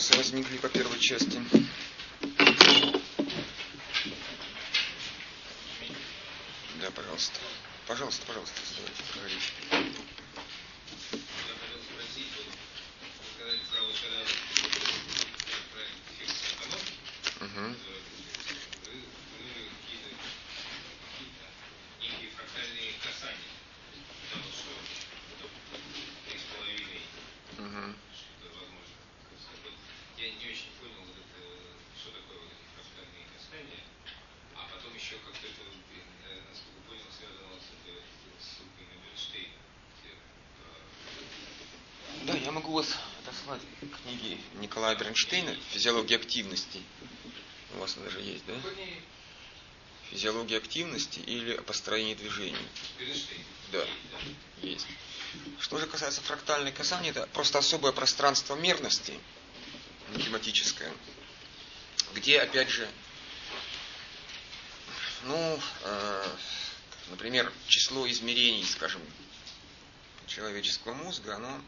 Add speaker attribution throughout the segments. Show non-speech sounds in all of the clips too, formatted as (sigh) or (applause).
Speaker 1: вопросы возникли по первой части? Да, пожалуйста. Пожалуйста, пожалуйста, задавайте, говорите. Угу. Угу.
Speaker 2: Я не очень понял, вот это, что такое вот эти фрактальные касания, а потом еще как-то это, э, насколько понял, связано с этой ссылкой на Бернштейна. где, э,
Speaker 1: Да, я могу вас отослать книги Бернштейна «Физиология активности». У вас даже есть, да? Физиология активности или о построении движений.
Speaker 2: Бернштейн.
Speaker 1: Да, есть. Что же касается фрактальной касания, это просто особое пространство мерности, математическое, где, опять же, ну, э, например, число измерений, скажем, человеческого мозга, оно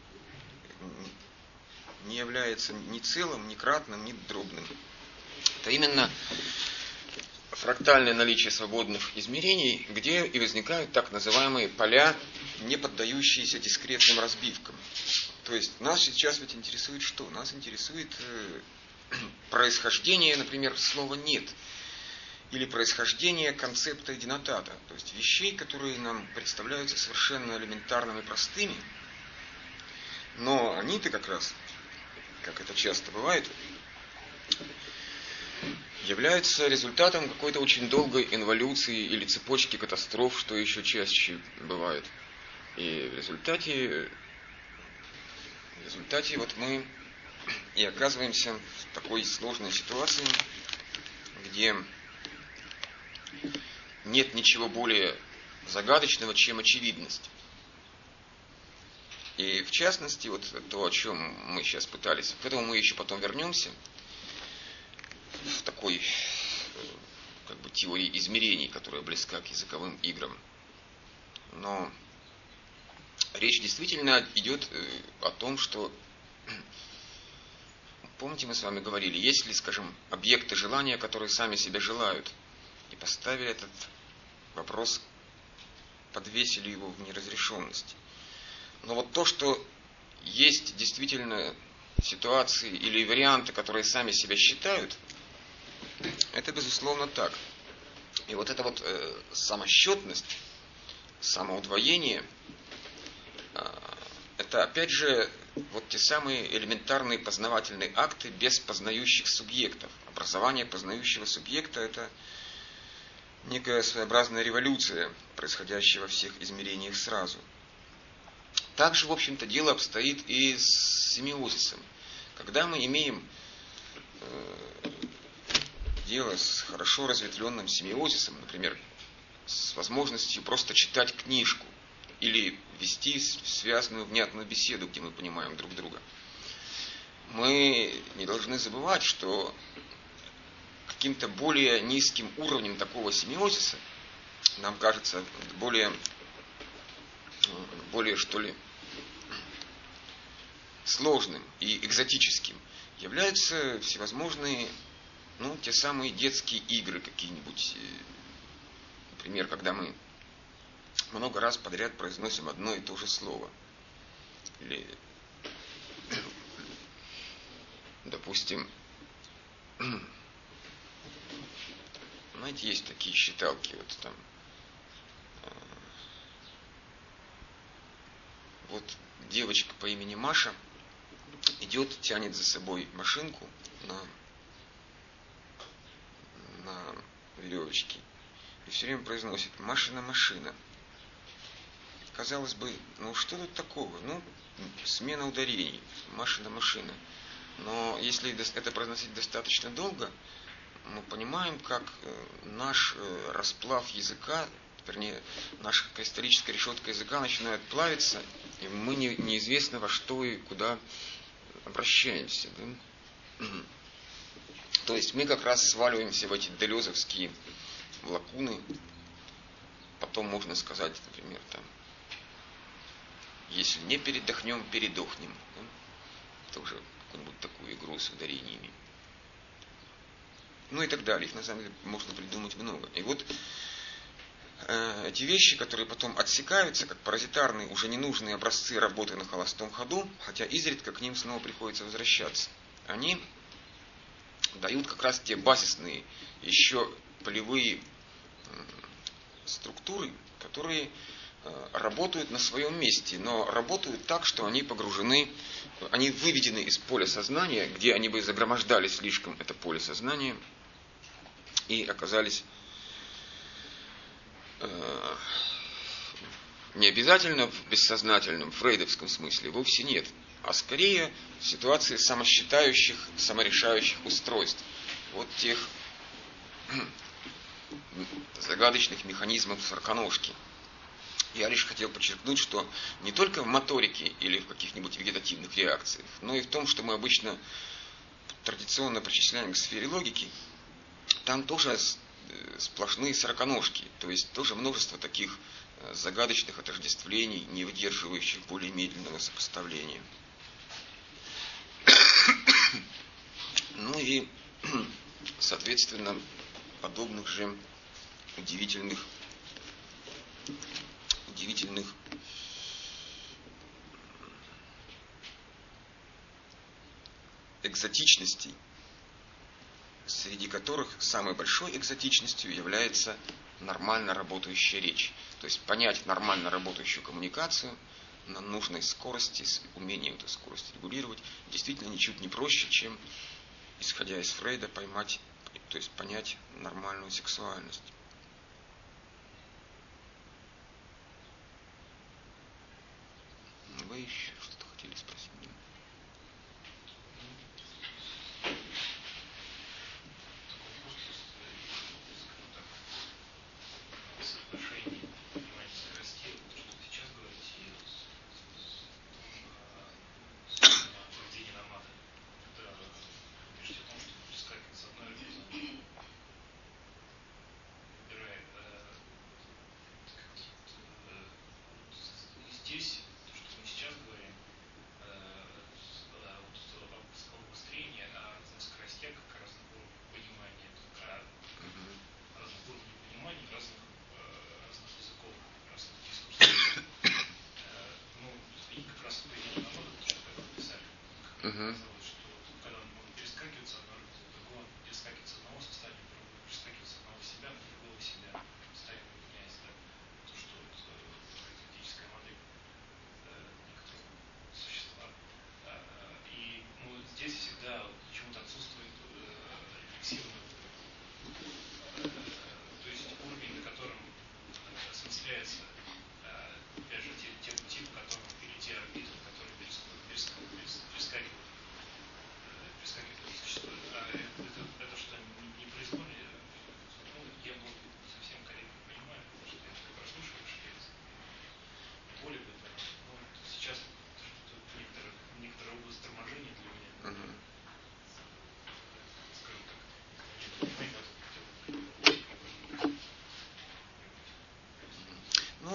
Speaker 1: не является ни целым, ни кратным, ни дробным. Это именно фрактальное наличие свободных измерений, где и возникают так называемые поля, не поддающиеся дискретным разбивкам. То есть нас сейчас ведь интересует что? Нас интересует э, (clears throat) происхождение, например, слова «нет» или происхождение концепта единотата, то есть вещей, которые нам представляются совершенно элементарными, простыми, но они-то как раз, как это часто бывает, являются результатом какой-то очень долгой инволюции или цепочки катастроф, что еще чаще бывает. И в результате, в результате вот мы и оказываемся в такой сложной ситуации, где нет ничего более загадочного, чем очевидность. И в частности, вот то, о чем мы сейчас пытались, к этому мы еще потом вернемся, в такой э, как бы, теории измерений, которая близка к языковым играм. Но речь действительно идет э, о том, что, (clears throat) помните, мы с вами говорили, есть ли, скажем, объекты желания, которые сами себя желают, и поставили этот вопрос, подвесили его в неразрешенность. Но вот то, что есть действительно ситуации или варианты, которые сами себя считают, это безусловно так. И вот эта вот э, самосчетность, самоудвоение, э, это опять же вот те самые элементарные познавательные акты без познающих субъектов. Образование познающего субъекта это некая своеобразная революция, происходящая во всех измерениях сразу. Также, в общем-то, дело обстоит и с семиозисом. Когда мы имеем э, дело с хорошо разветвленным семиозисом, например, с возможностью просто читать книжку или вести связанную внятную беседу, где мы понимаем друг друга. Мы не должны забывать, что каким-то более низким уровнем такого семиозиса, нам кажется, более, более что ли, сложным и экзотическим, являются всевозможные ну, те самые детские игры какие-нибудь. Например, когда мы много раз подряд произносим одно и то же слово. Или, (clears throat) допустим, (clears throat) знаете, есть такие считалки, вот там, вот девочка по имени Маша идет, тянет за собой машинку на на веревочке и все время произносит «машина, машина». Казалось бы, ну что тут такого? Ну, смена ударений, машина, машина. Но если это произносить достаточно долго, мы понимаем, как э, наш э, расплав языка, вернее, наша кристаллическая решетка языка начинает плавиться, и мы не, неизвестно во что и куда обращаемся. Да? (clears throat) То есть мы как раз сваливаемся в эти делезовские лакуны. Потом можно сказать, например, там, если не передохнем, передохнем. Да? Уже какую-нибудь такую игру с ударениями. Ну и так далее. Их на самом деле можно придумать много. И вот эти вещи, которые потом отсекаются, как паразитарные, уже ненужные образцы работы на холостом ходу, хотя изредка к ним снова приходится возвращаться, они дают как раз те базисные, еще полевые структуры, которые э, работают на своем месте, но работают так, что они погружены, они выведены из поля сознания, где они бы загромождали слишком это поле сознания и оказались э, не обязательно в бессознательном, фрейдовском смысле, вовсе нет, а скорее в ситуации самосчитающих, саморешающих устройств. Вот тех (clears throat) загадочных механизмов сороконожки. Я лишь хотел подчеркнуть, что не только в моторике или в каких-нибудь вегетативных реакциях, но и в том, что мы обычно традиционно причисляем к сфере логики, там тоже э, сплошные сороконожки, то есть тоже множество таких э, загадочных отождествлений, не выдерживающих более медленного сопоставления. (coughs) Ну и, (coughs) соответственно, подобных же удивительных, удивительных экзотичностей, среди которых самой большой экзотичностью является нормально работающая речь. То есть понять нормально работающую коммуникацию на нужной скорости, с умением эту скорость регулировать, действительно ничуть не проще, чем, исходя из Фрейда, поймать, то есть понять нормальную сексуальность. Вы еще что-то хотели спросить?
Speaker 2: Угу.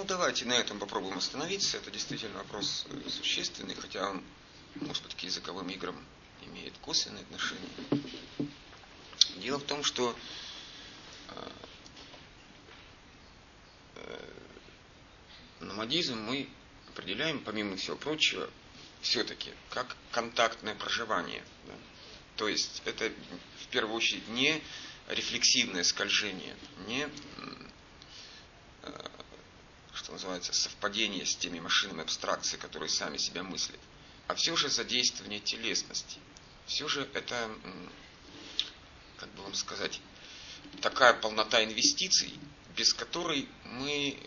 Speaker 1: Давайте на этом попробуем остановиться. Это действительно вопрос э, существенный, хотя он, может быть, к языковым играм имеет косвенное отношение. Дело в том, что э, э, номадизм мы определяем, помимо всего прочего, все-таки как контактное проживание. Да? То есть это в первую очередь не рефлексивное скольжение, не что называется, совпадение с теми машинами абстракции, которые сами себя мыслят, а все же задействование телесности. Все же это, как бы вам сказать, такая полнота инвестиций, без которой мы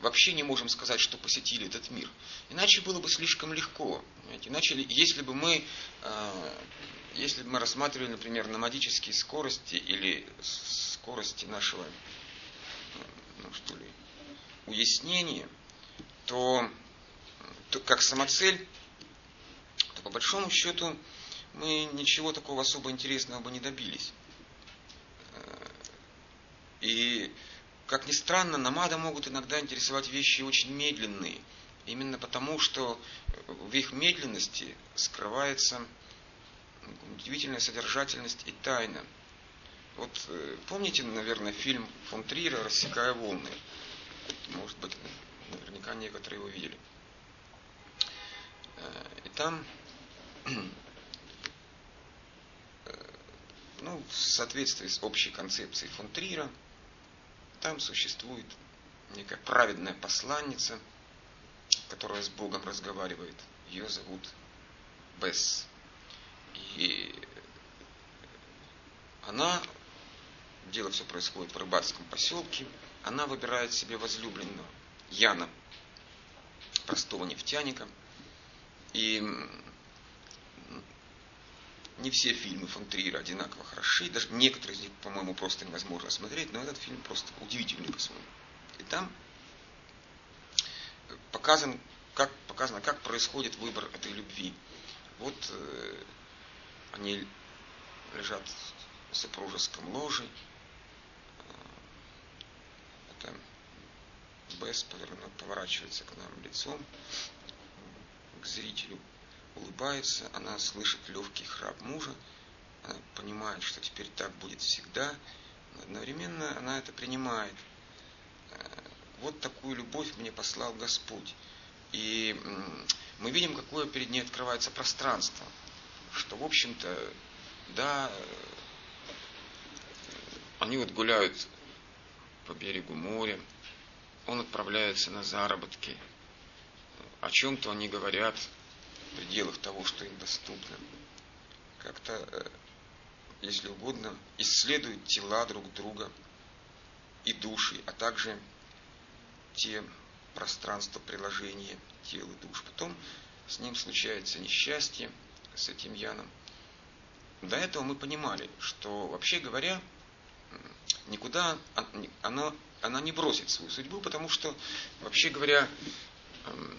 Speaker 1: вообще не можем сказать, что посетили этот мир. Иначе было бы слишком легко. Понимаете? Иначе, если бы мы, э, если бы мы рассматривали, например, номадические скорости или скорости нашего, ну что ли, уяснение, то, то как самоцель, то по большому счету мы ничего такого особо интересного бы не добились. И, как ни странно, намада могут иногда интересовать вещи очень медленные. Именно потому, что в их медленности скрывается удивительная содержательность и тайна. Вот э, помните, наверное, фильм фон Триера «Рассекая волны»? Может быть, наверняка некоторые его видели. Э, и там, (clears throat) ну, в соответствии с общей концепцией фон Триера, там существует некая праведная посланница, которая с Богом разговаривает. Ее зовут Бесс. И она, дело все происходит в рыбацком поселке, она выбирает себе возлюбленного Яна, простого нефтяника. И не все фильмы фон Триера одинаково хороши, даже некоторые из них, по-моему, просто невозможно смотреть, но этот фильм просто удивительный по-своему. И там показан, как, показано, как происходит выбор этой любви. Вот э, они лежат в супружеском ложе. Э, это Бесс поворачивается к нам лицом, к зрителю, улыбается, она слышит легкий храп мужа, она понимает, что теперь так будет всегда, но одновременно она это принимает. Э, вот такую любовь мне послал Господь. И мы видим, какое перед ней открывается пространство, что, в общем-то, да, они вот гуляют по берегу моря, он отправляется на заработки, о чем-то они говорят в пределах того, что им доступно. Как-то, э, если угодно, исследуют тела друг друга и души, а также те пространства приложения тел и душ. Потом с ним случается несчастье, с этим Яном. До этого мы понимали, что, вообще говоря, никуда она, она не бросит свою судьбу, потому что, вообще говоря, эм,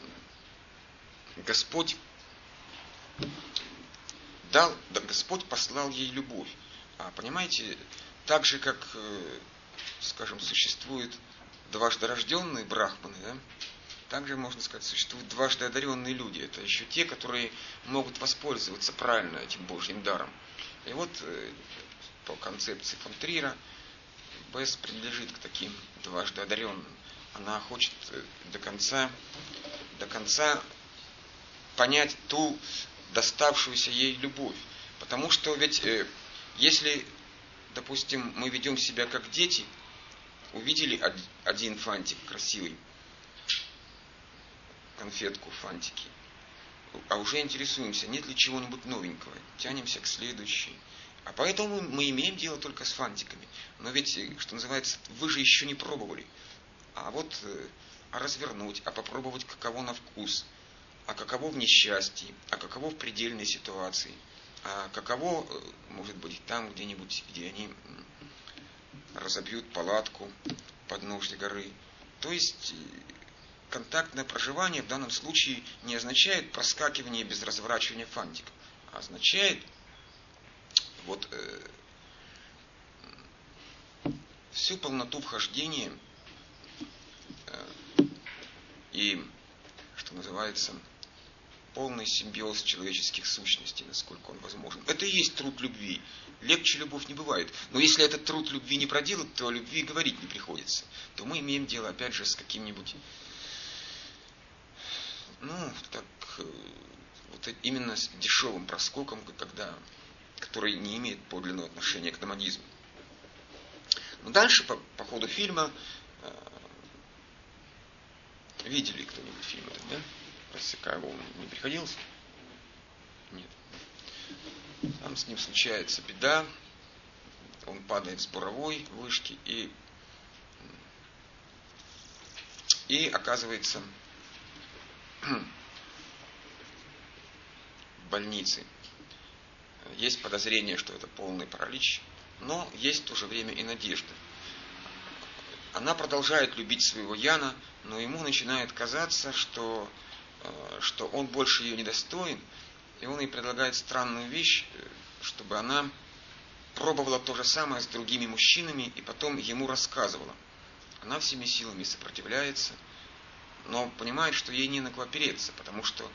Speaker 1: Господь дал, да, Господь послал ей любовь. А понимаете, так же, как, э, скажем, существует дважды рожденные брахманы, да, также, можно сказать, существуют дважды одаренные люди. Это еще те, которые могут воспользоваться правильно этим Божьим даром. И вот э, по концепции фон Трира Бесс принадлежит к таким дважды одаренным. Она хочет э, до конца, до конца понять ту доставшуюся ей любовь. Потому что ведь э, если, допустим, мы ведем себя как дети, увидели один фантик красивый, конфетку, фантики, а уже интересуемся, нет ли чего-нибудь новенького, тянемся к следующей. А поэтому мы имеем дело только с фантиками. Но ведь, э, что называется, вы же еще не пробовали. А вот э, а развернуть, а попробовать каково на вкус, а каково в несчастье, а каково в предельной ситуации, а каково, э, может быть, там где-нибудь, где они разобьют палатку под ножью горы. То есть контактное проживание в данном случае не означает проскакивание без разворачивания фантика, а означает вот э, всю полноту вхождения э, и, что называется, полный симбиоз человеческих сущностей, насколько он возможен. Это и есть труд любви. Легче любовь не бывает. Но если этот труд любви не проделать, то о любви говорить не приходится. То мы имеем дело, опять же, с каким-нибудь ну, так, э, вот именно с дешевым проскоком, когда, который не имеет подлинного отношения к номадизму. Но дальше, по, по ходу фильма, э, видели кто-нибудь фильм этот, да? Рассекая волны. Не приходилось? Нет. Там с ним случается беда, он падает с буровой вышки и, и оказывается (clears throat) больницы. Есть подозрение, что это полный паралич, но есть в то же время и надежда. Она продолжает любить своего Яна, но ему начинает казаться, что, э, что он больше ее не достоин, и он ей предлагает странную вещь, э, чтобы она пробовала то же самое с другими мужчинами и потом ему рассказывала. Она всеми силами сопротивляется – но понимает, что ей не на кого опереться, потому что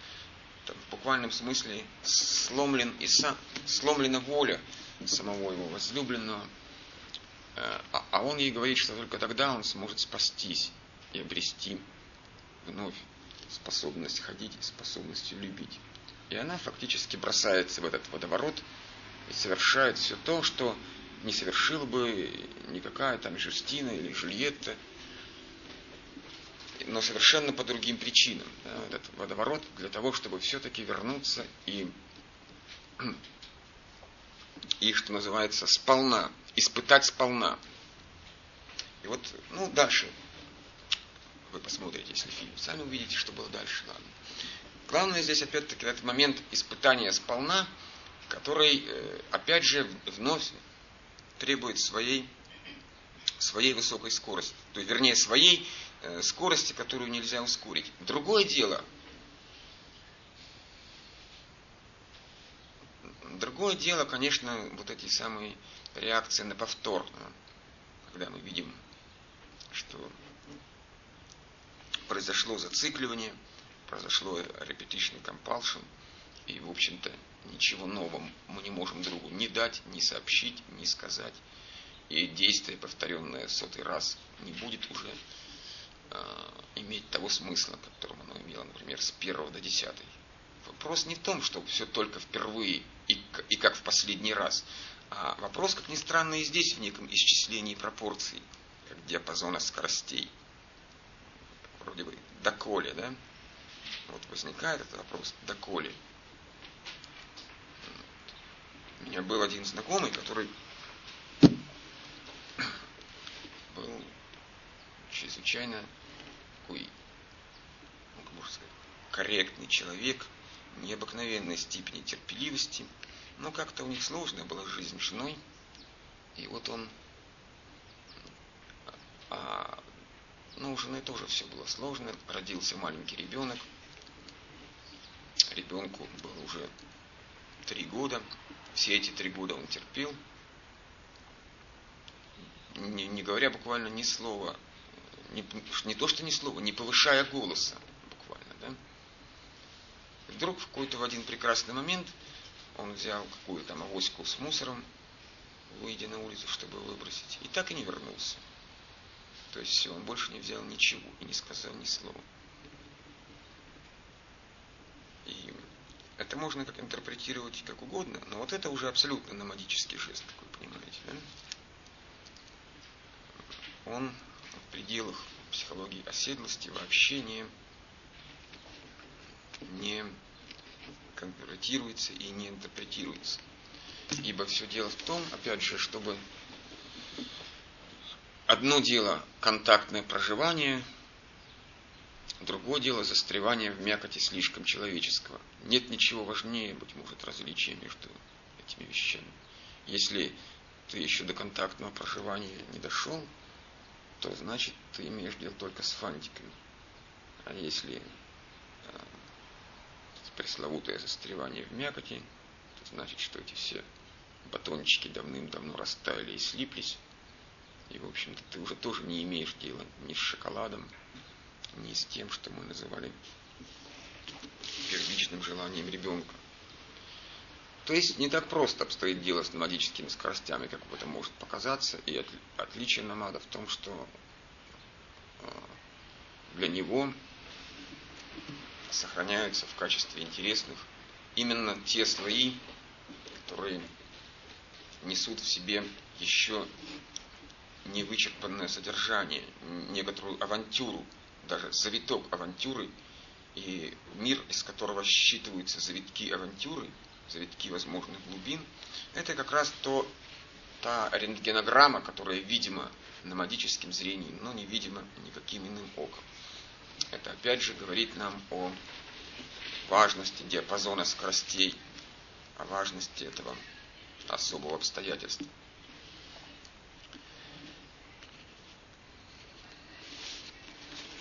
Speaker 1: в буквальном смысле сломлен и сам, сломлена воля самого его возлюбленного, э, а, а он ей говорит, что только тогда он сможет спастись и обрести вновь способность ходить способность любить. И она фактически бросается в этот водоворот и совершает все то, что не совершила бы никакая там Жюстина или Жульетта, но совершенно по другим причинам. Этот водоворот для того, чтобы все-таки вернуться и, (clears throat) и, что называется, сполна, испытать сполна. И вот, ну, дальше вы посмотрите, если фильм, сами увидите, что было дальше. Ладно. Главное здесь, опять-таки, этот момент испытания сполна, который, э, опять же, вновь требует своей, своей высокой скорости. То есть, вернее, своей скорости, которую нельзя ускорить. Другое дело, другое дело, конечно, вот эти самые реакции на повтор, когда мы видим, что произошло зацикливание, произошло repetition compulsion, и, в общем-то, ничего нового мы не можем другу ни дать, ни сообщить, ни сказать. И действие, повторенное сотый раз, не будет уже Э, иметь того смысла, которым оно имело, например, с первого до десятой. Вопрос не в том, что все только впервые и, и как в последний раз, а вопрос, как ни странно, и здесь в неком исчислении пропорций, как диапазона скоростей. Вроде бы доколе, да? Вот возникает этот вопрос, доколе. У меня был один знакомый, который был чрезвычайно такой, как можно сказать, корректный человек, необыкновенной степени терпеливости, но как-то у них сложная была жизнь с женой, и вот он, а, ну, у жены тоже все было сложно, родился маленький ребенок, ребенку было уже три года, все эти три года он терпел, не, не говоря буквально ни слова не, не то что ни слова, не повышая голоса, буквально, да. Вдруг в какой-то в один прекрасный момент он взял какую-то там авоську с мусором, выйдя на улицу, чтобы выбросить, и так и не вернулся. То есть все, он больше не взял ничего и не сказал ни слова. И это можно как интерпретировать как угодно, но вот это уже абсолютно номадический жест, как вы понимаете. Да? Он в пределах психологии оседлости вообще не, не конвертируется и не интерпретируется. Ибо все дело в том, опять же, чтобы одно дело контактное проживание, другое дело застревание в мякоти слишком человеческого. Нет ничего важнее, быть может, различия между этими вещами. Если ты еще до контактного проживания не дошел, то значит ты имеешь дело только с фантиками. А если э, пресловутое застревание в мякоти, то значит, что эти все батончики давным-давно растаяли и слиплись. И, в общем-то, ты уже тоже не имеешь дела ни с шоколадом, ни с тем, что мы называли первичным желанием ребенка. То есть не так просто обстоит дело с номадическими скоростями, как это может показаться, и отличие намада в том, что э, для него сохраняются в качестве интересных именно те слои, которые несут в себе еще невычерпанное содержание, некоторую авантюру, даже завиток авантюры, и мир, из которого считываются завитки авантюры – завитки возможных глубин, это как раз то, та рентгенограмма, которая видима номадическим зрением, но не видима никаким иным оком. Это опять же говорит нам о важности диапазона скоростей, о важности этого особого обстоятельства.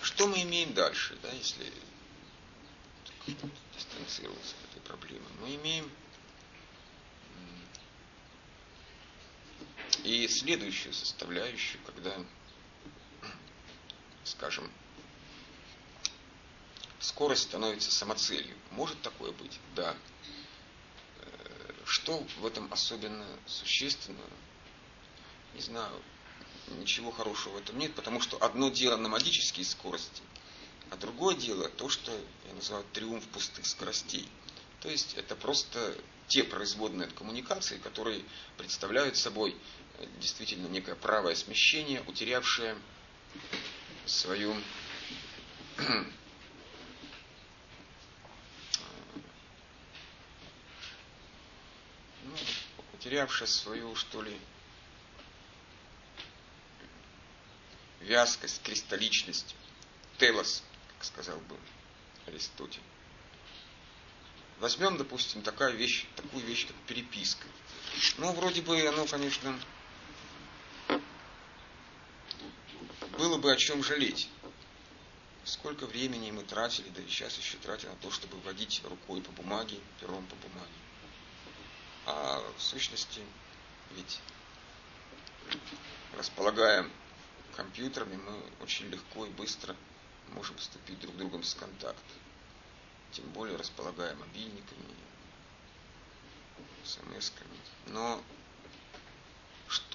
Speaker 1: Что мы имеем дальше, да, если дистанцироваться от этой проблемы? Мы имеем И следующую составляющую, когда, скажем, скорость становится самоцелью. Может такое быть? Да. Э, что в этом особенно существенно? Не знаю. Ничего хорошего в этом нет, потому что одно дело на магические скорости, а другое дело то, что я называю триумф пустых скоростей. То есть это просто те производные от коммуникации, которые представляют собой э, действительно некое правое смещение, утерявшее свою (clears throat) ну, потерявшая свою, что ли, вязкость, кристалличность, телос, как сказал бы Аристотель. Возьмем, допустим, такая вещь, такую вещь, как переписка. Ну, вроде бы оно, конечно, было бы о чем жалеть. Сколько времени мы тратили, да и сейчас еще тратим на то, чтобы водить рукой по бумаге, пером по бумаге. А в сущности, ведь располагая компьютерами, мы очень легко и быстро можем вступить друг другом в контакт. Тем более располагая мобильниками, смс-ками. Но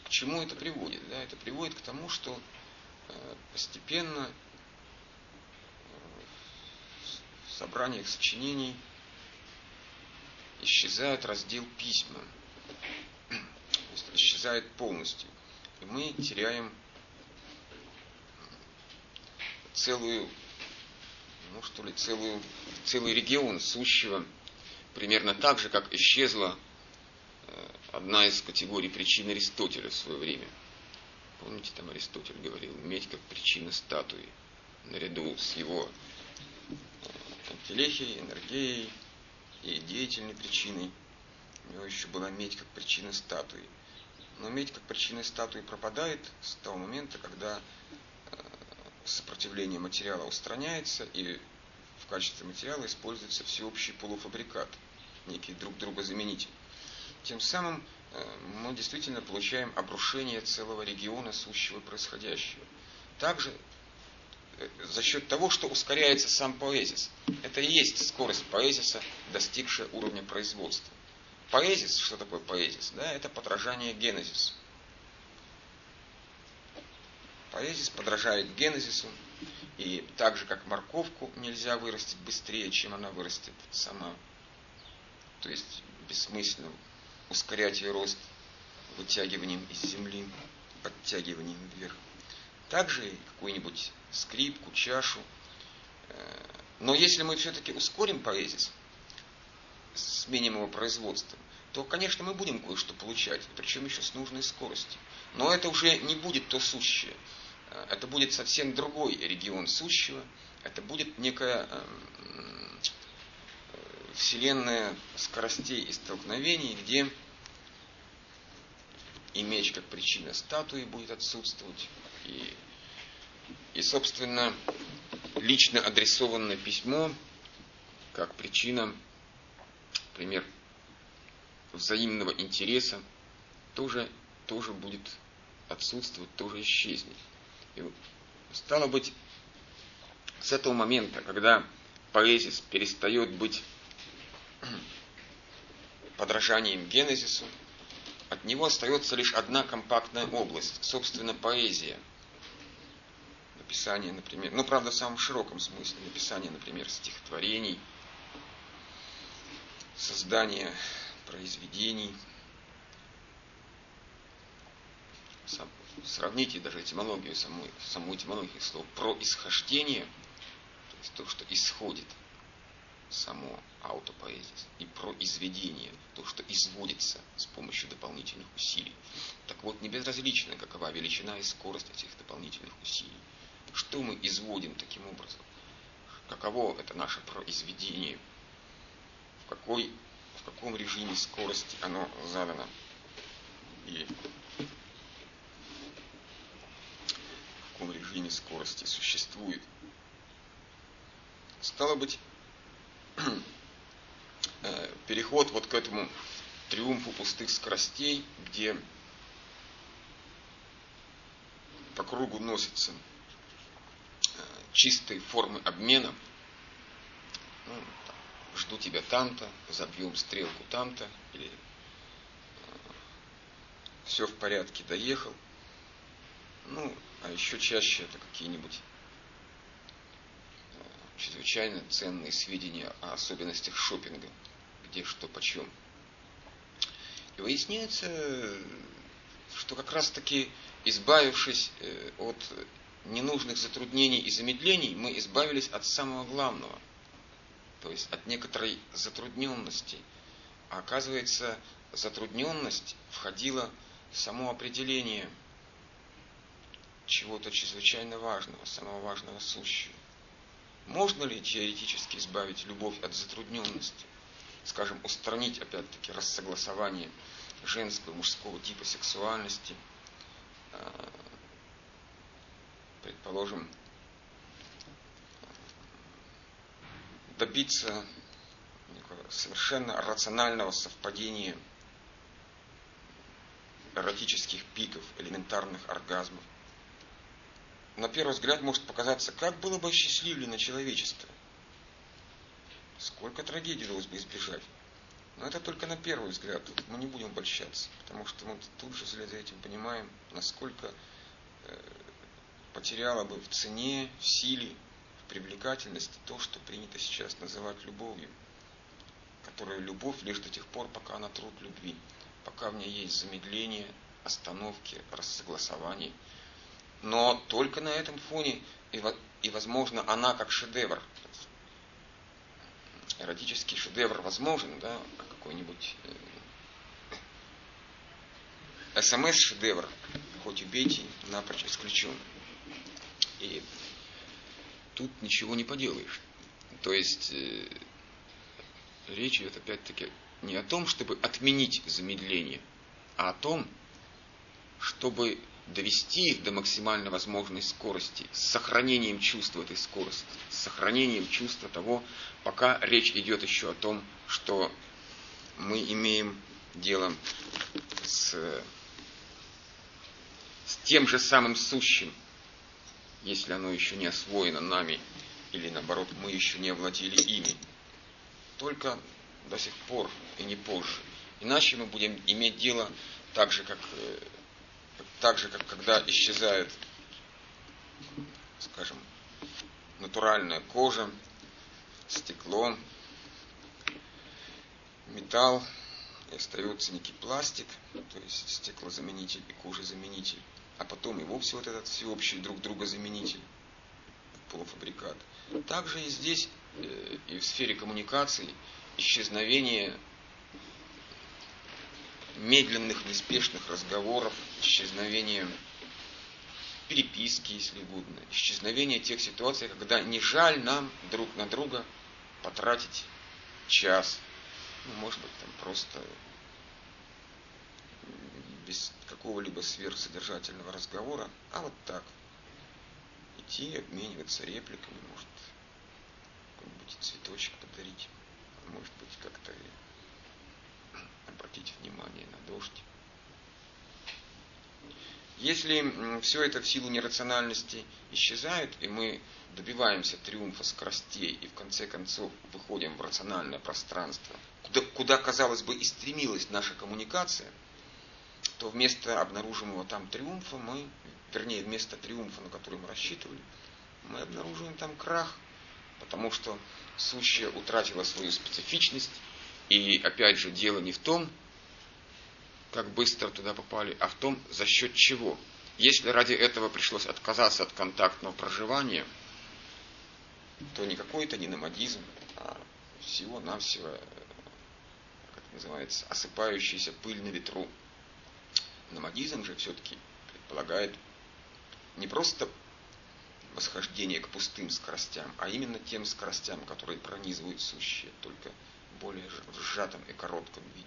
Speaker 1: к чему это приводит? Да? Это приводит к тому, что э, постепенно в собраниях сочинений исчезает раздел письма. (clears throat) Исчезает полностью. И мы теряем целую, ну что ли, целую, целый регион сущего, примерно так же, как исчезла э, одна из категорий причин Аристотеля в свое время. Помните, там Аристотель говорил, медь как причина статуи, наряду с его телехией, энергией и деятельной причиной. У него еще была медь как причина статуи. Но медь как причина статуи пропадает с того момента, когда э, сопротивление материала устраняется и в качестве материала используется всеобщий полуфабрикат, некий друг друга заменитель. Тем самым э, мы действительно получаем обрушение целого региона сущего происходящего. Также за счет того, что ускоряется сам поэзис. Это и есть скорость поэзиса, достигшая уровня производства. Поэзис, что такое поэзис? Да, это подражание генезису. Поэзис подражает генезису, и так же, как морковку нельзя вырастить быстрее, чем она вырастет сама. То есть бессмысленно ускорять ее рост вытягиванием из земли, подтягиванием вверх. Также какую-нибудь скрипку, чашу. Э, но если мы все-таки ускорим поэзис, сменим его производством, то, конечно, мы будем кое-что получать, причем еще с нужной скоростью. Но это уже не будет то сущее. Э, это будет совсем другой регион сущего. Это будет некая э, вселенная скоростей и столкновений, где и меч как причина статуи будет отсутствовать, и, и собственно, лично адресованное письмо как причина, например, взаимного интереса тоже, тоже будет отсутствовать, тоже исчезнет. И стало быть, с этого момента, когда поэзис перестает быть (clears throat) подражанием генезису, от него остается лишь одна компактная область, собственно, поэзия. Написание, например, ну, правда, в самом широком смысле, написание, например, стихотворений, создание произведений. Сравните даже этимологию, саму, саму этимологию слова про исхождение, то есть то, что исходит – само аутопоэзис и про изведение, то, что изводится с помощью дополнительных усилий. Так вот, не безразлично, какова величина и скорость этих дополнительных усилий. Что мы изводим таким образом? Каково это наше произведение? В, какой, в каком режиме скорости оно задано? И в каком режиме скорости существует? Стало быть, (clears throat) Э, переход вот к этому триумфу пустых скоростей, где по кругу носятся э, чистые формы обмена, ну, жду тебя там-то, забьем стрелку там-то, или э, все в порядке, доехал. Ну, а еще чаще это какие-нибудь э, чрезвычайно ценные сведения о особенностях шопинга, где что почем. И выясняется, что как раз таки избавившись э, от ненужных затруднений и замедлений, мы избавились от самого главного, то есть от некоторой затрудненности. А оказывается, затрудненность входила в само определение чего-то чрезвычайно важного, самого важного сущего. Можно ли теоретически избавить любовь от затрудненности? Скажем, устранить, опять-таки, рассогласование женского и мужского типа сексуальности, а, предположим, добиться совершенно рационального совпадения эротических пиков, элементарных оргазмов. На первый взгляд может показаться, как было бы счастливлено человечество. Сколько трагедий удалось бы избежать. Но это только на первый взгляд. Мы не будем обольщаться, потому что мы тут же за этим понимаем, насколько э, потеряло бы в цене, в силе, в привлекательности то, что принято сейчас называть любовью. Которая любовь лишь до тех пор, пока она труд любви, пока в ней есть замедление, остановки, рассогласование. Но только на этом фоне и, и возможно, она как шедевр, эротический шедевр возможен, да, какой-нибудь э, СМС-шедевр, хоть убейте, напрочь исключен. И тут ничего не поделаешь. То есть э, речь идет опять-таки не о том, чтобы отменить замедление, а о том, чтобы довести их до максимально возможной скорости, с сохранением чувства этой скорости, с сохранением чувства того, пока речь идет еще о том, что мы имеем дело с, с тем же самым сущим, если оно еще не освоено нами, или наоборот, мы еще не овладели ими. Только до сих пор и не позже. Иначе мы будем иметь дело так же, как э, так же, как когда исчезает, скажем, натуральная кожа, стекло, металл, и остается некий пластик, то есть стеклозаменитель и кожезаменитель, а потом и вовсе вот этот всеобщий друг друга заменитель, полуфабрикат. Также и здесь, э, и в сфере коммуникаций, исчезновение медленных, неспешных разговоров, исчезновение переписки, если угодно, исчезновение тех ситуаций, когда не жаль нам друг на друга потратить час, ну, может быть, там просто без какого-либо сверхсодержательного разговора, а вот так. Идти, обмениваться репликами, может, какой-нибудь цветочек подарить, может быть, как-то обратить внимание на дождь. Если все это в силу нерациональности исчезает, и мы добиваемся триумфа скоростей и в конце концов выходим в рациональное пространство, куда, куда казалось бы, и стремилась наша коммуникация, то вместо обнаруженного там триумфа мы, вернее, вместо триумфа, на который мы рассчитывали, мы обнаруживаем там крах, потому что сущее утратило свою специфичность, и опять же, дело не в том, как быстро туда попали, а в том, за счет чего. Если ради этого пришлось отказаться от контактного проживания, то не какой-то не номадизм, а всего-навсего, как называется, осыпающийся пыль на ветру. Номадизм же все-таки предполагает не просто восхождение к пустым скоростям, а именно тем скоростям, которые пронизывают сущее, только более сжатом и коротком виде.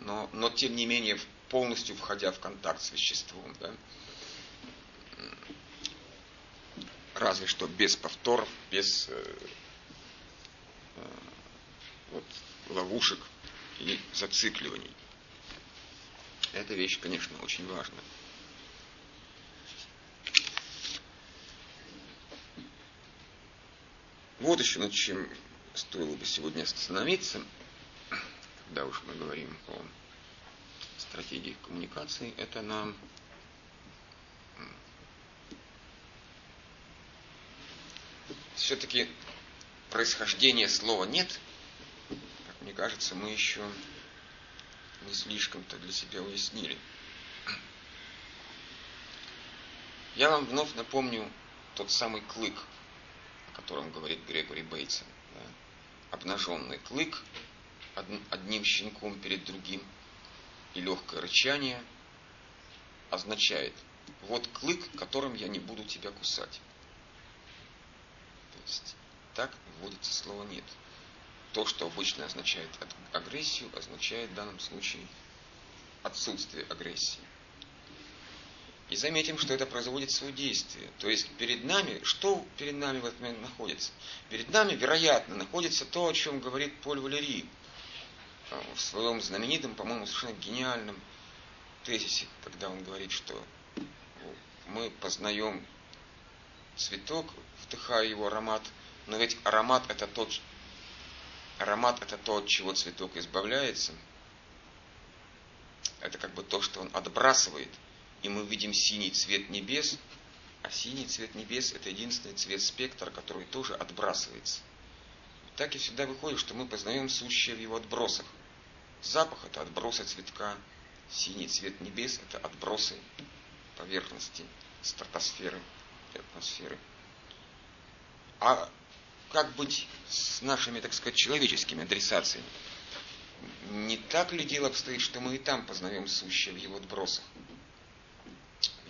Speaker 1: Но, но тем не менее, полностью входя в контакт с веществом. Да? Разве что без повторов, без э, э, вот, ловушек и зацикливаний. Эта вещь, конечно, очень важна. Вот еще над чем стоило бы сегодня остановиться, когда уж мы говорим о стратегии коммуникации, это нам все-таки происхождение слова нет, как мне кажется, мы еще не слишком-то для себя уяснили. Я вам вновь напомню тот самый клык, о котором говорит Грегори Бейтсон. Да? Обнаженный клык одним щенком перед другим и легкое рычание означает, вот клык, которым я не буду тебя кусать. То есть так вводится слово нет. То, что обычно означает агрессию, означает в данном случае отсутствие агрессии. И заметим, что это производит свое действие. То есть перед нами, что перед нами в этот момент находится? Перед нами, вероятно, находится то, о чем говорит Поль Валерий э, в своем знаменитом, по-моему, совершенно гениальном тезисе, когда он говорит, что мы познаем цветок, вдыхая его аромат, но ведь аромат это тот, аромат это то, от чего цветок избавляется. Это как бы то, что он отбрасывает – и мы видим синий цвет небес, а синий цвет небес это единственный цвет спектра, который тоже отбрасывается. Так и всегда выходит, что мы познаем сущее в его отбросах. Запах это отбросы цветка, синий цвет небес это отбросы поверхности, стратосферы и атмосферы. А как быть с нашими, так сказать, человеческими адресациями? Не так ли дело обстоит, что мы и там познаем сущее в его отбросах?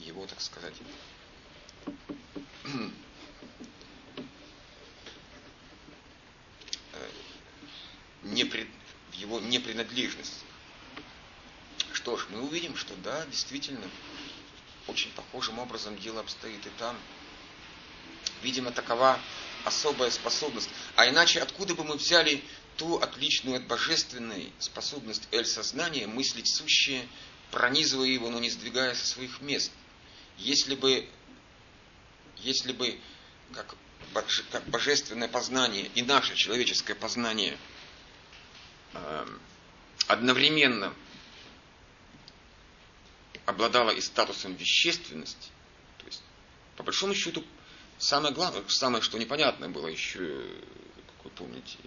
Speaker 1: Его, так сказать, непред, в его непринадлежность. Что ж, мы увидим, что да, действительно, очень похожим образом дело обстоит и там. Видимо, такова особая способность. А иначе откуда бы мы взяли ту отличную от божественной способность эль-сознания мыслить сущее, пронизывая его, но не сдвигая со своих мест – если бы, если бы как, как божественное познание и наше человеческое познание э, одновременно обладало и статусом вещественности, то есть, по большому счету, самое главное, самое, что непонятно было еще, как вы помните,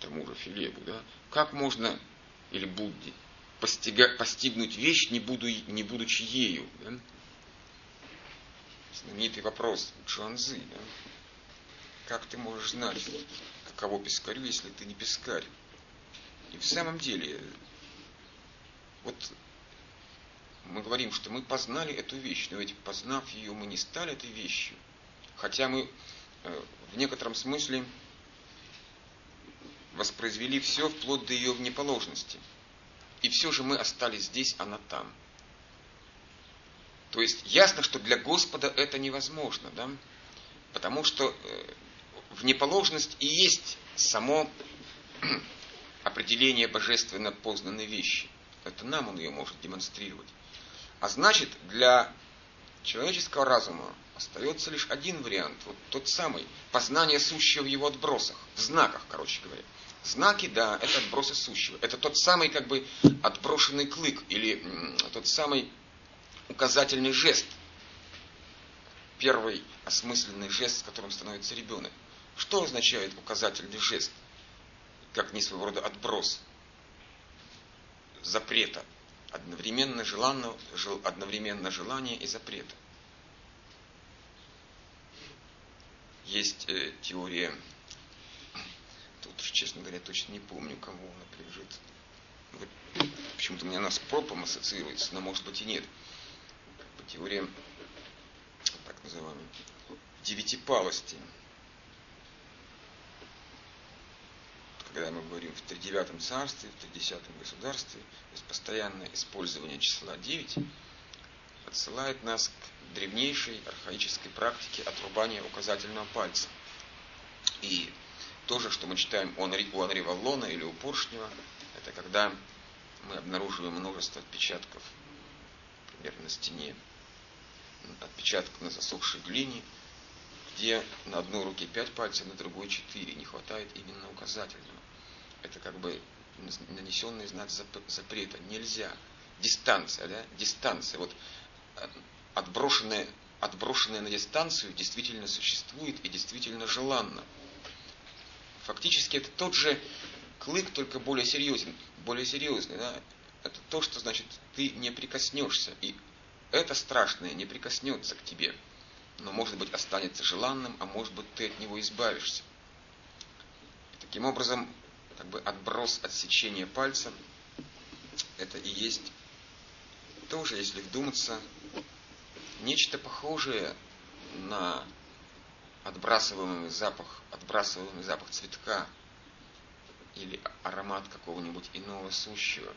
Speaker 1: тому же Филебу, да, как можно, или Будде, постига, постигнуть вещь, не, буду, не будучи ею. Да? Знаменитый вопрос Джуанзы. Да? Как ты можешь знать, каково пескарю, если ты не пескарь? И в самом деле, вот мы говорим, что мы познали эту вещь, но ведь познав ее, мы не стали этой вещью. Хотя мы э, в некотором смысле воспроизвели все вплоть до ее внеположности – и все же мы остались здесь, она там. То есть ясно, что для Господа это невозможно, да? Потому что э, внеположность и есть само (clears throat) определение божественно познанной вещи. Это нам он ее может демонстрировать. А значит, для человеческого разума остается лишь один вариант, вот тот самый, познание сущего в его отбросах, в знаках, короче говоря. Знаки, да, это отбросы сущего. Это тот самый как бы отброшенный клык или тот самый указательный жест. Первый осмысленный жест, с которым становится ребенок. Что означает указательный жест? Как не своего рода отброс запрета. Одновременно, желанно, жел, одновременно желание и запрета. Есть э, теория Тут, честно говоря, точно не помню, кому она принадлежит. Почему-то у меня она с пропом ассоциируется, но может быть и нет. По теории так называемой девятипалости. Когда мы говорим в тридевятом царстве, в тридесятом государстве, то есть постоянное использование числа 9 отсылает нас к древнейшей архаической практике отрубания указательного пальца. И то же, что мы читаем у Анри, Валлона или у Поршнева, это когда мы обнаруживаем множество отпечатков, например, на стене, отпечатков на засохшей глине, где на одной руке пять пальцев, на другой четыре. Не хватает именно указательного. Это как бы нанесенный знак запрета. Нельзя. Дистанция, да? Дистанция. Вот э, отброшенная, отброшенная на дистанцию действительно существует и действительно желанна. Фактически это тот же клык, только более серьезен, более серьезный. Да? Это то, что значит ты не прикоснешься. И это страшное не прикоснется к тебе. Но может быть останется желанным, а может быть ты от него избавишься. И таким образом, как бы отброс отсечения пальца, это и есть тоже, если вдуматься, нечто похожее на отбрасываемый запах, отбрасываемый запах цветка или аромат какого-нибудь иного сущего,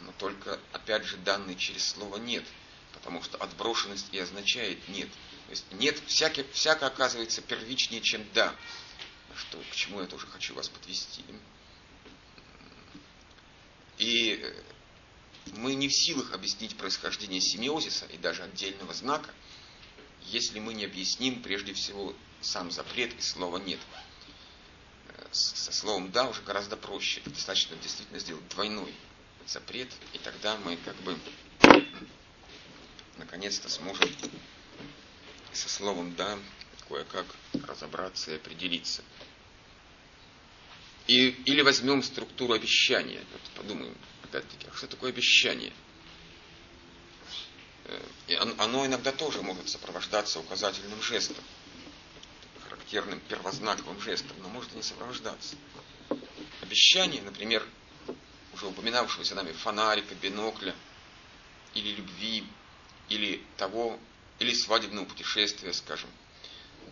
Speaker 1: но только, опять же, данный через слово «нет», потому что отброшенность и означает «нет». То есть «нет» всякий, всяко оказывается первичнее, чем «да», что, к чему я тоже хочу вас подвести. И э, мы не в силах объяснить происхождение семиозиса и даже отдельного знака, если мы не объясним прежде всего сам запрет и слова «нет». Со словом «да» уже гораздо проще. Достаточно действительно сделать двойной запрет, и тогда мы как бы наконец-то сможем со словом «да» кое-как разобраться и определиться. И, или возьмем структуру обещания. Вот подумаем, опять-таки, а что такое обещание? Э, оно иногда тоже может сопровождаться указательным жестом, характерным первознаковым жестом, но может и не сопровождаться. Обещание, например, уже упоминавшегося нами фонарика, бинокля, или любви, или того, или свадебного путешествия, скажем.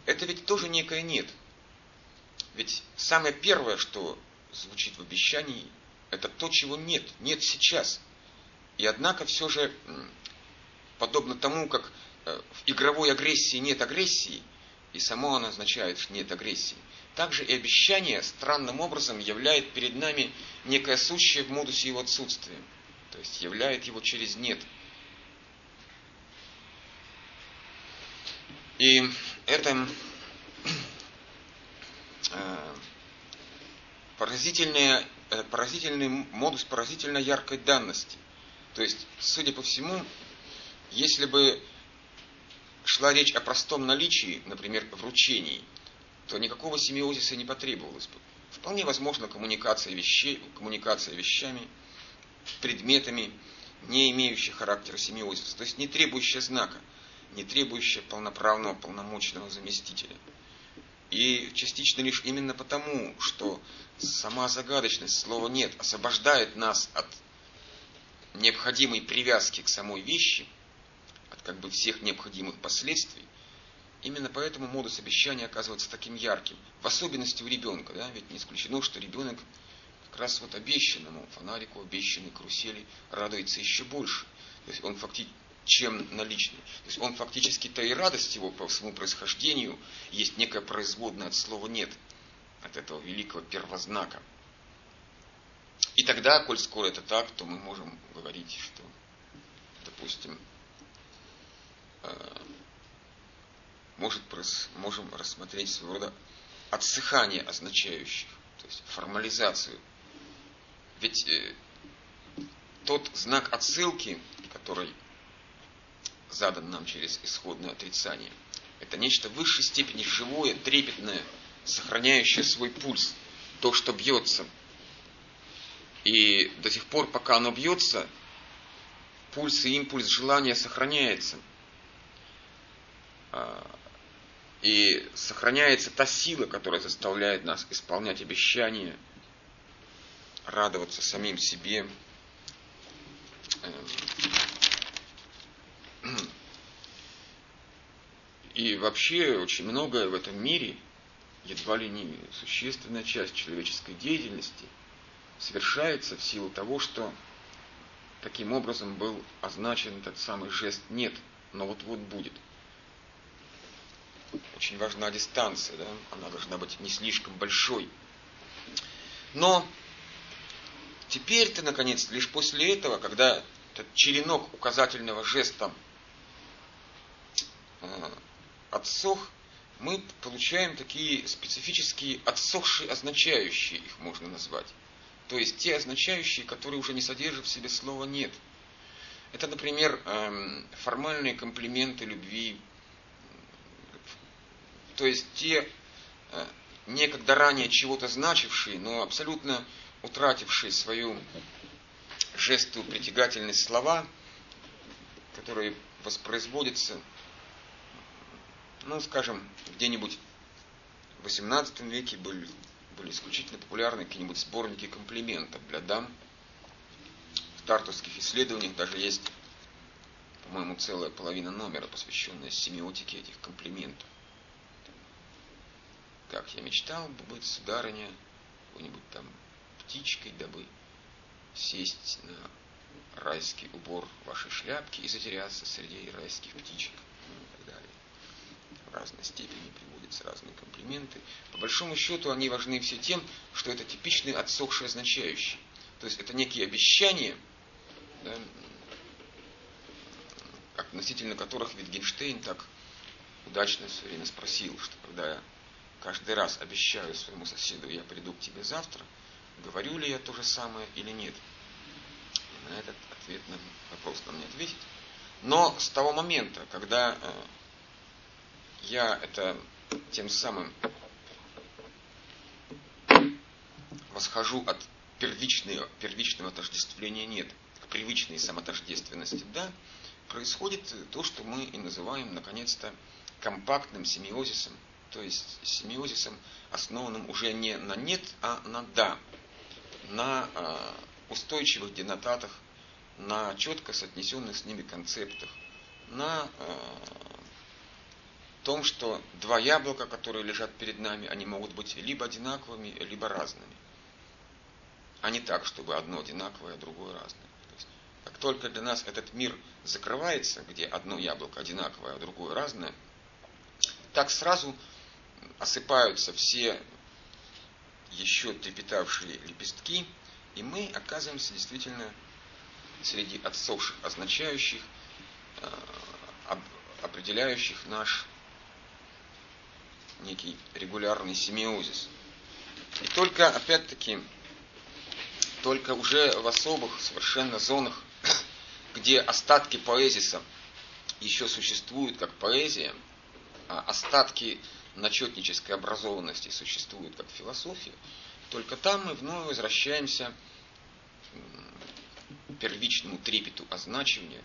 Speaker 1: Это ведь тоже некое нет. Ведь самое первое, что звучит в обещании, это то, чего нет, нет сейчас. И однако все же, подобно тому, как э, в игровой агрессии нет агрессии, и само оно означает, нет агрессии, также и обещание странным образом являет перед нами некое сущее в модусе его отсутствия. То есть являет его через нет. И это э, поразительная Э, поразительный модус поразительно яркой данности. То есть, судя по всему, если бы шла речь о простом наличии, например, вручений, то никакого семиозиса не потребовалось бы. Вполне возможно коммуникация, вещей, коммуникация вещами, предметами, не имеющих характера семиозиса, то есть не требующая знака, не требующая полноправного, полномочного заместителя. И частично лишь именно потому, что сама загадочность слова «нет» освобождает нас от необходимой привязки к самой вещи, как бы всех необходимых последствий, именно поэтому модус обещания оказывается таким ярким. В особенности у ребенка, да, ведь не исключено, что ребенок как раз вот обещанному фонарику, обещанной карусели радуется еще больше. То есть он фактически чем наличный. То есть он фактически-то и радость его по своему происхождению есть некое производное от слова «нет» от этого великого первознака. И тогда, коль скоро это так, то мы можем говорить, что, допустим, может, можем рассмотреть своего рода отсыхание означающих, то есть формализацию. Ведь э, тот знак отсылки, который задан нам через исходное отрицание, это нечто в высшей степени живое, трепетное, сохраняющее свой пульс, то, что бьется. И до сих пор, пока оно бьется, пульс и импульс желания сохраняется. А, и сохраняется та сила, которая заставляет нас исполнять обещания, радоваться самим себе. Эм. И вообще очень многое в этом мире – едва ли не существенная часть человеческой деятельности совершается в силу того, что таким образом был означен этот самый жест «нет», но вот-вот будет. Очень важна дистанция, да? она должна быть не слишком большой. Но теперь-то, наконец, лишь после этого, когда этот черенок указательного жеста э, отсох, мы получаем такие специфические отсохшие означающие, их можно назвать. То есть те означающие, которые уже не содержат в себе слова «нет». Это, например, эм, формальные комплименты любви. То есть те э, некогда ранее чего-то значившие, но абсолютно утратившие свою жестовую притягательность слова, которые воспроизводятся, ну, скажем, где-нибудь в XVIII веке были, были исключительно популярны какие-нибудь сборники комплиментов для дам. В тартовских исследованиях даже есть, по-моему, целая половина номера, посвященная семиотике этих комплиментов. Как я мечтал бы быть, сударыня, какой-нибудь там птичкой, дабы сесть на райский убор вашей шляпки и затеряться среди райских птичек и так далее. В разной степени приводятся разные комплименты. По большому счету они важны все тем, что это типичные отсохшие означающие. То есть это некие обещания, да, относительно которых Витгенштейн так удачно все время спросил, что когда каждый раз обещаю своему соседу, я приду к тебе завтра, говорю ли я то же самое или нет. И на этот ответ на вопрос нам не ответить. Но с того момента, когда э, я это тем самым восхожу от первичного, первичного отождествления нет к привычной самотождественности да, происходит то, что мы и называем, наконец-то, компактным семиозисом то есть семиозисом, основанным уже не на нет, а на да, на э, устойчивых денотатах, на четко соотнесенных с ними концептах, на э, том, что два яблока, которые лежат перед нами, они могут быть либо одинаковыми, либо разными. А не так, чтобы одно одинаковое, а другое разное. Как только для нас этот мир закрывается, где одно яблоко одинаковое, а другое разное, так сразу осыпаются все еще трепетавшие лепестки, и мы оказываемся действительно среди отсохших, означающих, э, определяющих наш некий регулярный семиозис. И только, опять-таки, только уже в особых совершенно зонах, (coughs) где остатки поэзиса еще существуют как поэзия, а остатки начетнической образованности существует как философия, только там мы вновь возвращаемся к первичному трепету означивания,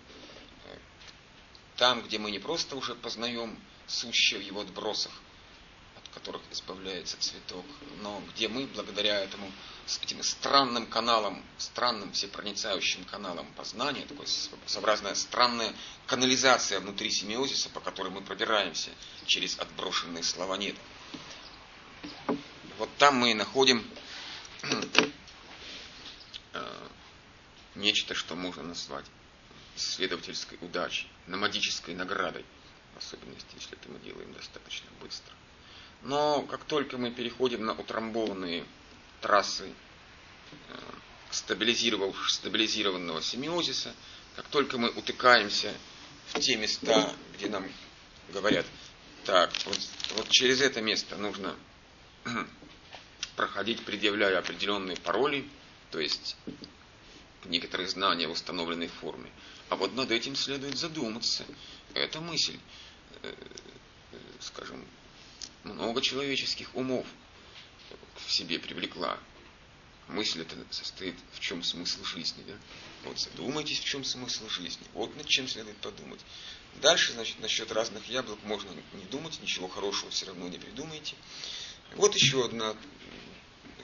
Speaker 1: там, где мы не просто уже познаем сущее в его отбросах, от которых избавляется цветок, но где мы, благодаря этому этим странным каналам, странным всепроницающим каналам познания, такой своеобразная странная канализация внутри семиозиса, по которой мы пробираемся через отброшенные слова «нет». Вот там мы и находим э, нечто, что можно назвать исследовательской удачей, номадической наградой, в особенности, если это мы делаем достаточно быстро. Но как только мы переходим на утрамбованные трассы э, стабилизированного семиозиса, как только мы утыкаемся в те места, где нам говорят, так, вот, вот через это место нужно (clears throat) проходить, предъявляя определенные пароли, то есть некоторые знания в установленной форме. А вот над этим следует задуматься. Это мысль, э, э, скажем, много человеческих умов в себе привлекла. Мысль это состоит в чем смысл жизни. Да? Вот задумайтесь, в чем смысл жизни. Вот над чем следует подумать. Дальше, значит, насчет разных яблок можно не думать, ничего хорошего все равно не придумаете. Вот еще одна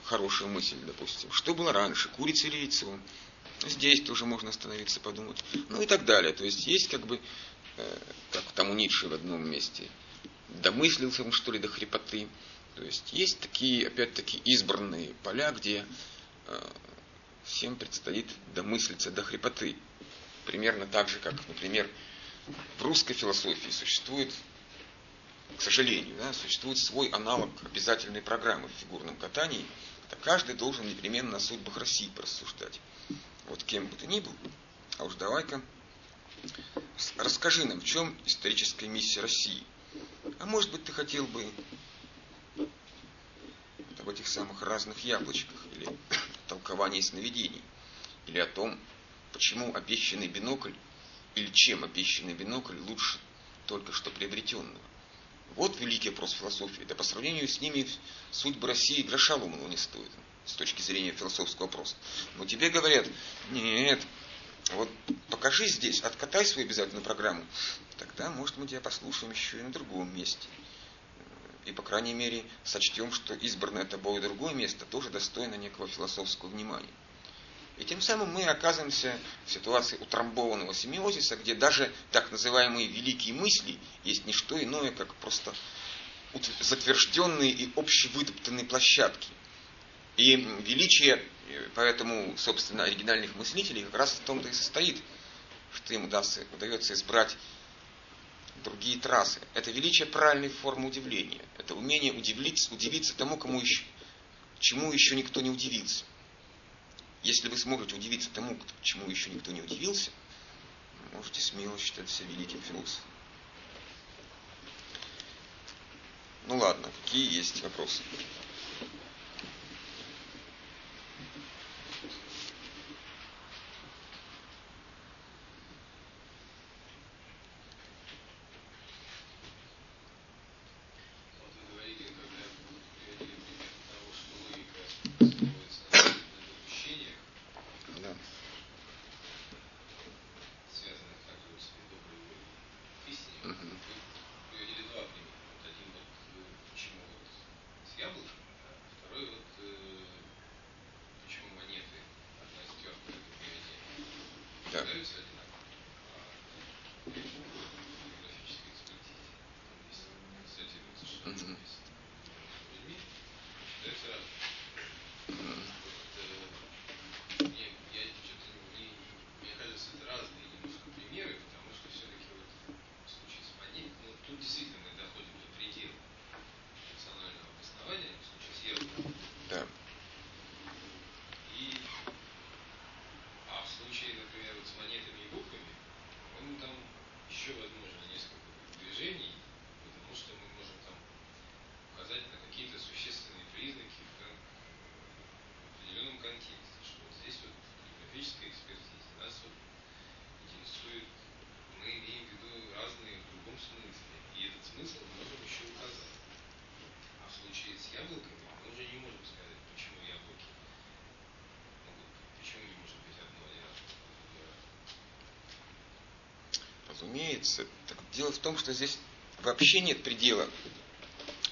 Speaker 1: хорошая мысль, допустим. Что было раньше, курица или яйцо? Здесь тоже можно остановиться, подумать. Ну и так далее. То есть есть как бы, э, как там у Ницше в одном месте, домыслился он что ли до хрипоты. То есть есть такие, опять-таки, избранные поля, где э, всем предстоит домыслиться до хрипоты. Примерно так же, как, например, в русской философии существует, к сожалению, да, существует свой аналог обязательной программы в фигурном катании. Это каждый должен непременно на судьбах России порассуждать. Вот кем бы ты ни был, а уж давай-ка расскажи нам, в чем историческая миссия России. А может быть, ты хотел бы об этих самых разных яблочках, или (coughs) толковании сновидений, или о том, почему обещанный бинокль, или чем обещанный бинокль лучше только что приобретенного. Вот великий вопрос философии. Да по сравнению с ними судьба России гроша ломаного не стоит с точки зрения философского вопроса. Но тебе говорят, нет, вот покажи здесь, откатай свою обязательную программу, тогда, может, мы тебя послушаем еще и на другом месте. И, по крайней мере, сочтем, что избранное тобой другое место тоже достойно некого философского внимания. И тем самым мы оказываемся в ситуации утрамбованного семиозиса, где даже так называемые великие мысли есть не что иное, как просто затвержденные и общевыдоптанные площадки. И величие, поэтому, собственно, оригинальных мыслителей как раз в том-то и состоит, что им удастся, удается избрать другие трассы. Это величие правильной формы удивления. Это умение удивиться, удивиться тому, кому еще, чему еще никто не удивился. Если вы сможете удивиться тому, чему еще никто не удивился, можете смело считать себя великим философом. Ну ладно, какие есть вопросы? Разумеется. Так дело в том, что здесь вообще нет предела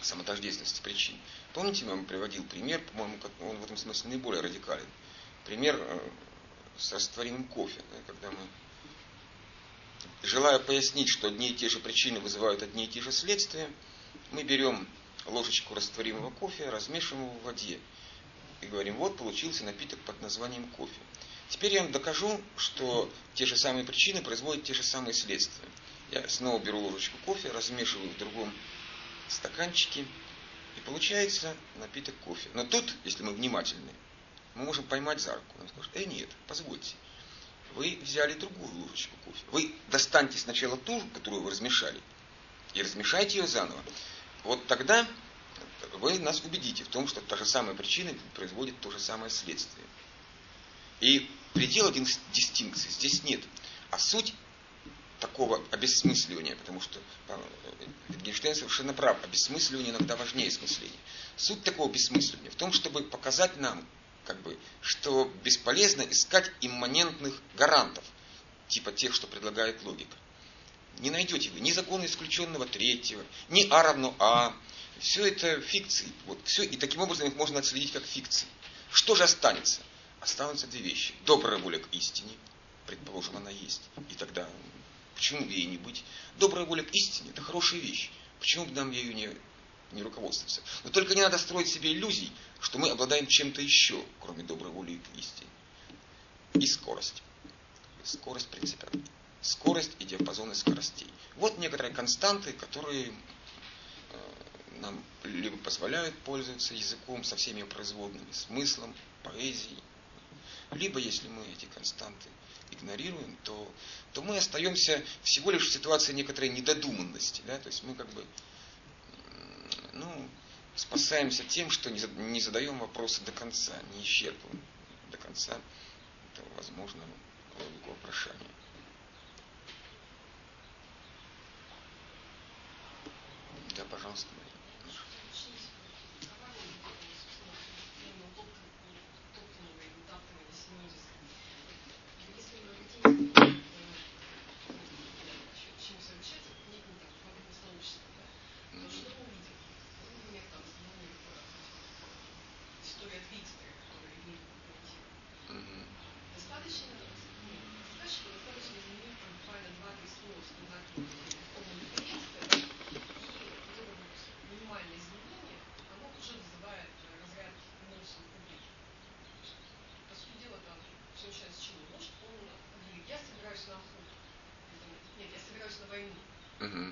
Speaker 1: самотождественности причин. Помните, я вам приводил пример, по-моему, он в этом смысле наиболее радикален. Пример э, с растворимым кофе, когда мы, желая пояснить, что одни и те же причины вызывают одни и те же следствия, мы берем ложечку растворимого кофе, размешиваем его в воде и говорим, вот получился напиток под названием кофе. Теперь я вам докажу, что те же самые причины производят те же самые следствия. Я снова беру ложечку кофе, размешиваю в другом стаканчике, и получается напиток кофе. Но тут, если мы внимательны, мы можем поймать за руку. Он скажет, э, нет, позвольте. Вы взяли другую ложечку кофе. Вы достаньте сначала ту, которую вы размешали, и размешайте ее заново. Вот тогда вы нас убедите в том, что та же самая причина производит то же самое следствие. И предела дистинкции здесь нет. А суть такого обесмысливания, потому что э, Wittgenstein совершенно прав, обесмысливание иногда важнее смысления. Суть такого обесмысливания в том, чтобы показать нам, как бы, что бесполезно искать имманентных гарантов, типа тех, что предлагает логика. Не найдете вы ни закона исключенного третьего, ни А равно А. Все это фикции. Вот, все, и таким образом их можно отследить как фикции. Что же останется? Останутся две вещи. Добрая воля к истине, предположим, она есть. И тогда почему бы ей не быть? Добрая воля к истине – это хорошая вещь. Почему бы нам ею не, не руководствоваться? Но только не надо строить себе иллюзий, что мы обладаем чем-то еще, кроме доброй воли к истине. И скорость. Скорость принципиальна. Скорость и диапазонность скоростей. Вот некоторые константы, которые э, нам либо позволяют пользоваться языком со всеми производными, смыслом, поэзией, либо, если мы эти константы игнорируем, то, то мы остаемся всего лишь в ситуации некоторой недодуманности. Да? То есть мы как бы
Speaker 3: Ну, спасаемся тем, что не задаем вопросы до конца, не исчерпываем до конца этого возможного логику вопрошания. Да, пожалуйста, Мария. Mm-hmm.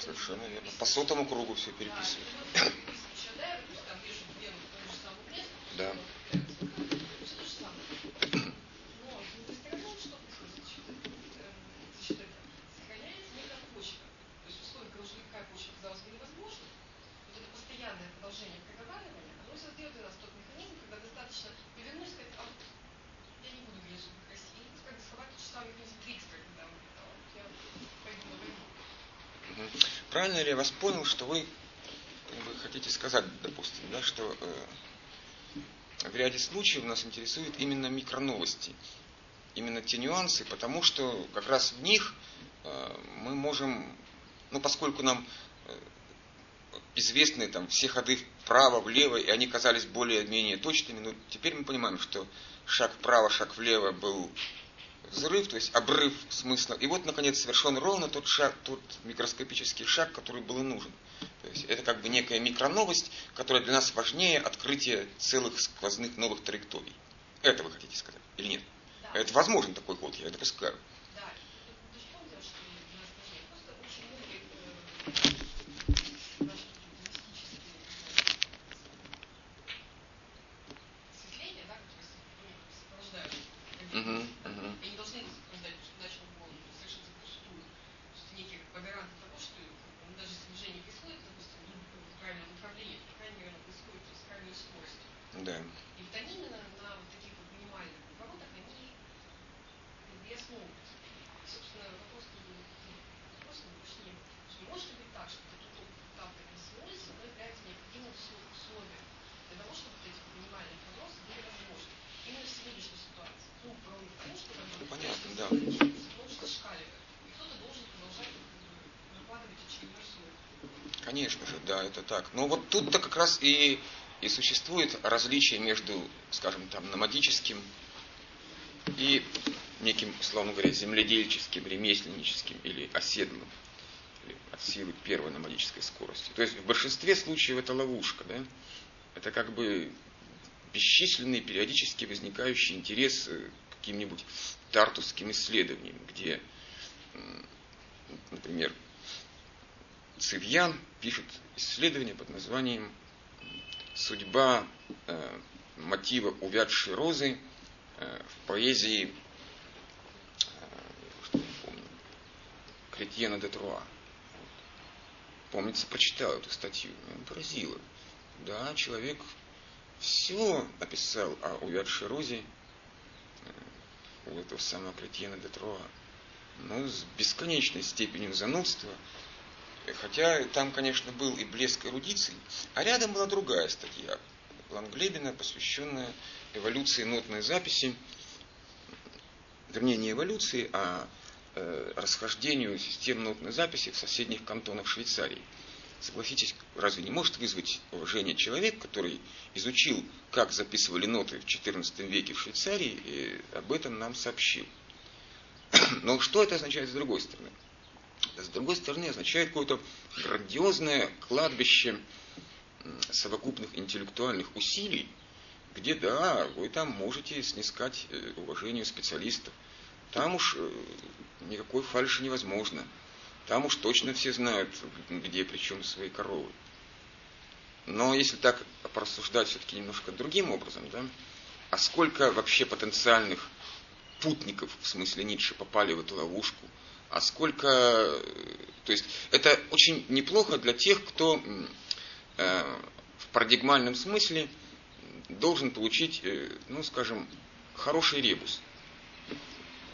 Speaker 3: Совершенно верно. По сотому кругу все переписывают. Да. Правильно ли я вас понял, что вы, вы хотите сказать, допустим, да, что э, в ряде случаев нас интересуют именно микроновости, именно те нюансы, потому что как раз в них э, мы можем, ну поскольку нам э, известны там все ходы вправо, влево, и они казались более-менее точными, но теперь мы понимаем, что шаг вправо, шаг влево был взрыв, то есть обрыв смысла. И вот, наконец, совершен ровно тот шаг, тот микроскопический шаг, который был и нужен. То есть это как бы некая микроновость, которая для нас важнее открытия целых сквозных новых траекторий. Это вы хотите сказать или нет? Да. Это возможен такой ход, я допускаю. Конечно да, это так. Но вот тут-то как раз и, и существует различие между, скажем, там, номадическим и неким, условно говоря, земледельческим, ремесленническим или оседлым, от силы первой номадической скорости. То есть в большинстве случаев это ловушка, да? Это как бы бесчисленный периодически возникающий интерес к каким-нибудь тартусским исследованиям, где, например, Цивьян пишет исследование под названием «Судьба э, мотива увядшей розы э, в поэзии э, помню, Кретьена де Труа». Помнится, прочитал эту статью, меня поразило. Да, человек все написал о увядшей розе э, у этого самого Кретьена де Труа.
Speaker 1: ну, с бесконечной степенью занудства, хотя там, конечно, был и блеск эрудиции, а рядом была другая статья Ланглебина, посвященная эволюции нотной записи, вернее, не эволюции, а э, расхождению систем нотной записи в соседних кантонах Швейцарии. Согласитесь, разве не может вызвать уважение человек, который изучил, как записывали ноты в XIV веке в Швейцарии, и об этом нам сообщил. (clears throat) Но что это означает с другой стороны? С другой стороны, означает какое-то грандиозное кладбище совокупных интеллектуальных усилий, где, да, вы там можете снискать э, уважение специалистов. Там уж э, никакой фальши невозможно. Там уж точно все знают, где причем свои коровы. Но если так порассуждать все-таки немножко другим образом, да, а сколько вообще потенциальных путников, в смысле Ницше, попали в эту ловушку, а сколько... То есть это очень неплохо для тех, кто э, в парадигмальном смысле должен получить, э, ну, скажем, хороший ребус.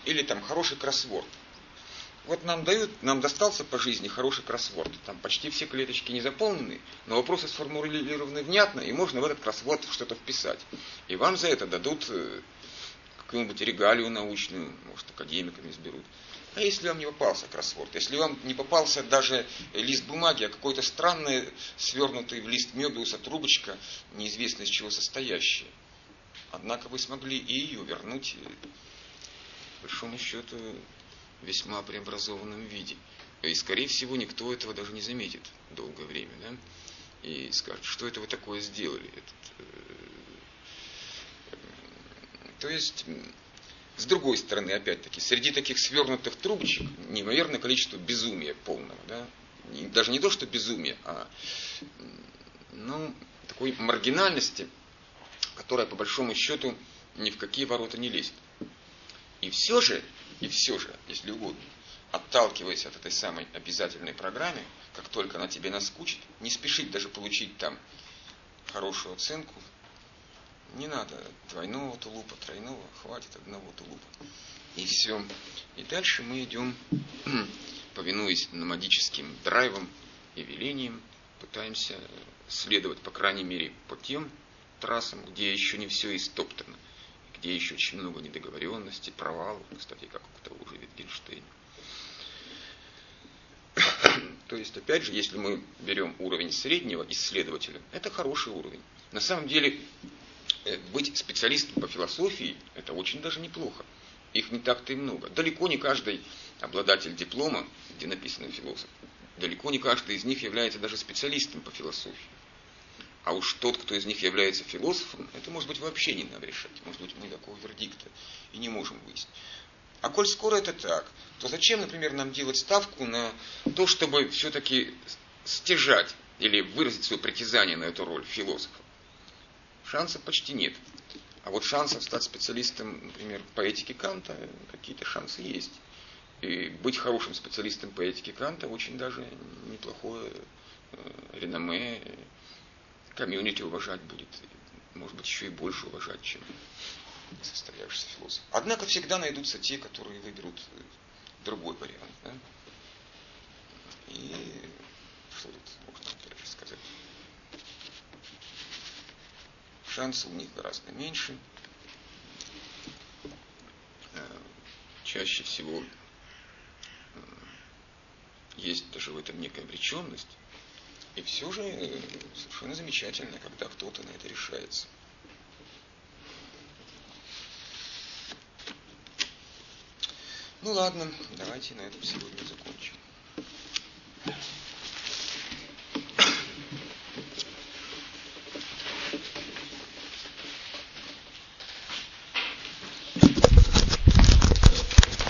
Speaker 1: Или там хороший кроссворд. Вот нам дают, нам достался по жизни хороший кроссворд. Там почти все клеточки не заполнены, но вопросы сформулированы внятно, и можно в этот кроссворд что-то вписать. И вам за это дадут э, какую-нибудь регалию научную, может, академиками изберут. А если вам не попался кроссворд, если вам не попался даже лист бумаги, а какой-то странный, свернутый в лист Мебиуса трубочка, неизвестно из чего состоящая, однако вы смогли и ее вернуть, по большому счету, весьма преобразованном виде. И, скорее всего, никто этого даже не заметит долгое время. Да? И скажет, что это вы такое сделали. Этот, э, то есть, с другой стороны, опять-таки, среди таких свернутых трубочек неимоверное количество безумия полного. Да? Даже не то, что безумие, а ну, такой маргинальности, которая, по большому счету, ни в какие ворота не лезет. И все же и все же, если угодно, отталкиваясь от этой самой обязательной программы, как только она тебе наскучит, не спешить даже получить там хорошую оценку, не надо двойного тулупа, тройного, хватит одного тулупа. И все. И дальше мы идем, (clears throat) повинуясь номадическим драйвам и велениям, пытаемся следовать, по крайней мере, по тем трассам, где еще не все истоптано где еще очень много недоговоренностей, провалов, кстати, как у того же Витгенштейна. (clears throat) То есть, опять же, если мы берем уровень среднего исследователя, это хороший уровень. На самом деле, быть специалистом по философии, это очень даже неплохо. Их не так-то и много. Далеко не каждый обладатель диплома, где написано философ, далеко не каждый из них является даже специалистом по философии. А уж тот, кто из них является философом, это может быть вообще не надо решать. Может быть, мы такого вердикта и не можем выяснить. А коль скоро это так, то зачем, например, нам делать ставку на то, чтобы все-таки стяжать или выразить свое притязание на эту роль философа? Шансов почти нет. А вот шансов стать специалистом, например, по этике Канта, какие-то шансы есть. И быть хорошим специалистом по этике Канта очень даже неплохое э, реноме комьюнити уважать будет, может быть, еще и больше уважать, чем состоявшийся философ. Однако всегда найдутся те, которые выберут другой вариант. Да? И что тут можно сказать? Шансы у них гораздо меньше. Э, чаще всего э, есть даже в этом некая обреченность. И все же э, совершенно замечательно, когда кто-то на это решается. Ну ладно, давайте на этом сегодня закончим.